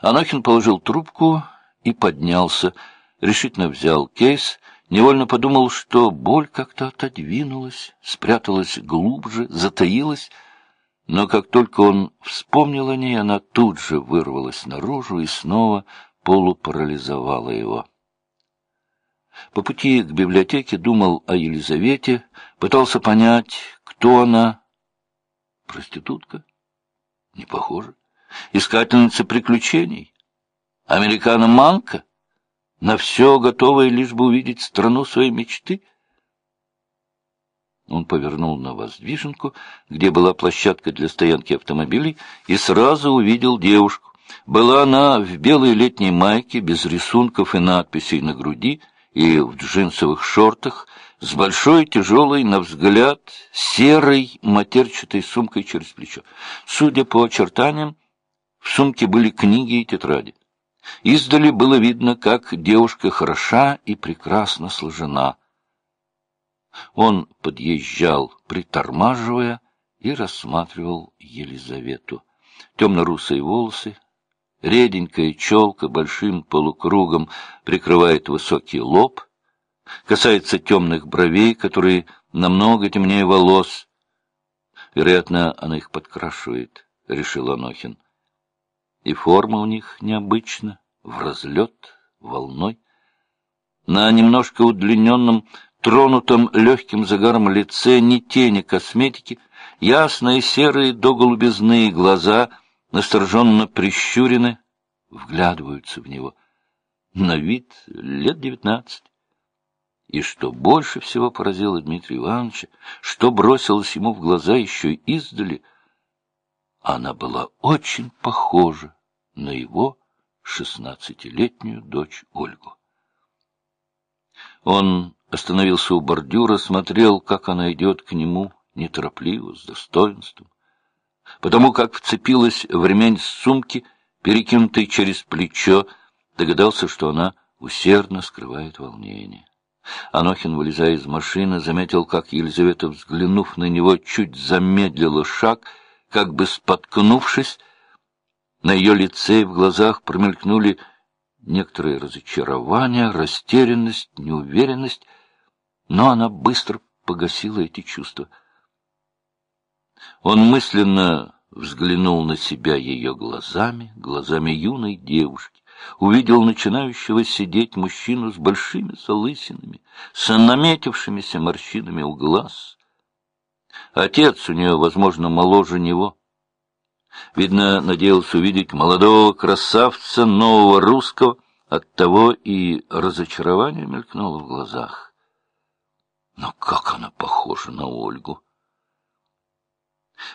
Анохин положил трубку и поднялся, решительно взял кейс, невольно подумал, что боль как-то отодвинулась, спряталась глубже, затаилась, но как только он вспомнил о ней, она тут же вырвалась наружу и снова полупарализовала его. По пути к библиотеке думал о Елизавете, пытался понять, кто она. Проститутка? Не похоже. Искательница приключений? Американо-манка? На все готовая, лишь бы увидеть страну своей мечты? Он повернул на воздвиженку, где была площадка для стоянки автомобилей, и сразу увидел девушку. Была она в белой летней майке, без рисунков и надписей на груди, и в джинсовых шортах, с большой тяжелой, на взгляд, серой матерчатой сумкой через плечо. Судя по очертаниям, в сумке были книги и тетради. Издали было видно, как девушка хороша и прекрасно сложена. Он подъезжал, притормаживая, и рассматривал Елизавету. Темно-русые волосы, реденькая челка большим полукругом прикрывает высокий лоб, касается темных бровей, которые намного темнее волос. Вероятно, она их подкрашивает, — решил Анохин и форма у них необычна, в разлет, волной. На немножко удлиненном, тронутом легким загаром лице ни тени косметики, ясные серые до голубизны глаза, настороженно прищурены, вглядываются в него. На вид лет девятнадцать. И что больше всего поразило Дмитрия Ивановича, что бросилось ему в глаза еще издали — она была очень похожа на его шестнадцатилетнюю дочь Ольгу. Он остановился у бордюра, смотрел, как она идет к нему, неторопливо, с достоинством. Потому как вцепилась в ремень сумки, перекинутой через плечо, догадался, что она усердно скрывает волнение. Анохин, вылезая из машины, заметил, как Елизавета, взглянув на него, чуть замедлила шаг — как бы споткнувшись, на ее лице и в глазах промелькнули некоторые разочарования, растерянность, неуверенность, но она быстро погасила эти чувства. Он мысленно взглянул на себя ее глазами, глазами юной девушки, увидел начинающего сидеть мужчину с большими залысинами, с наметившимися морщинами у глаз — Отец у нее, возможно, моложе него. Видно, надеялся увидеть молодого красавца, нового русского, оттого и разочарование мелькнуло в глазах. Но как она похожа на Ольгу!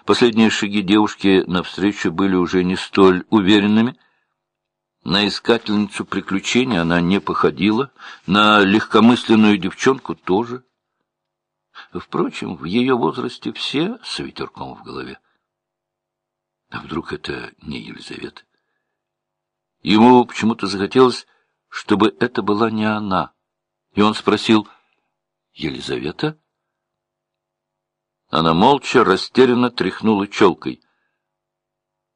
Последние шаги девушки навстречу были уже не столь уверенными. На искательницу приключений она не походила, на легкомысленную девчонку тоже. Впрочем, в ее возрасте все с ветерком в голове. А вдруг это не Елизавета? Ему почему-то захотелось, чтобы это была не она. И он спросил, «Елизавета?» Она молча, растерянно тряхнула челкой.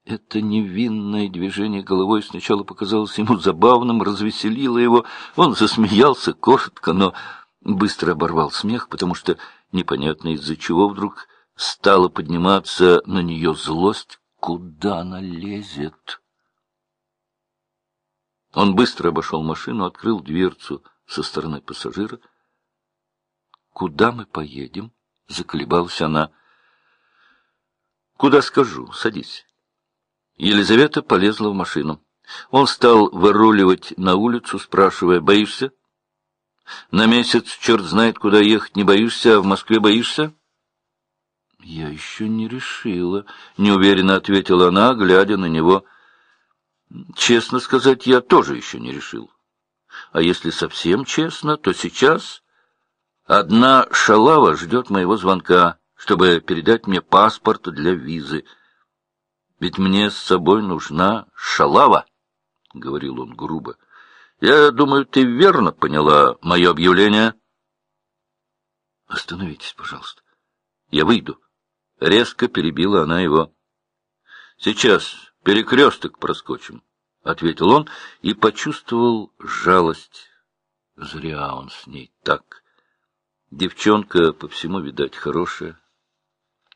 Это невинное движение головой сначала показалось ему забавным, развеселило его. Он засмеялся коротко, но быстро оборвал смех, потому что непонятно из-за чего вдруг стала подниматься на нее злость. Куда она лезет? Он быстро обошел машину, открыл дверцу со стороны пассажира. «Куда мы поедем?» — заколебалась она. «Куда скажу? Садись». Елизавета полезла в машину. Он стал выруливать на улицу, спрашивая, «Боишься?» На месяц черт знает, куда ехать не боишься, а в Москве боишься? — Я еще не решила, — неуверенно ответила она, глядя на него. — Честно сказать, я тоже еще не решил. А если совсем честно, то сейчас одна шалава ждет моего звонка, чтобы передать мне паспорт для визы. Ведь мне с собой нужна шалава, — говорил он грубо. — я думаю, ты верно поняла мое объявление. Остановитесь, пожалуйста. Я выйду. Резко перебила она его. Сейчас перекресток проскочим. ответил он и почувствовал жалость. Зря он с ней так. Девчонка, по всему, видать, хорошая.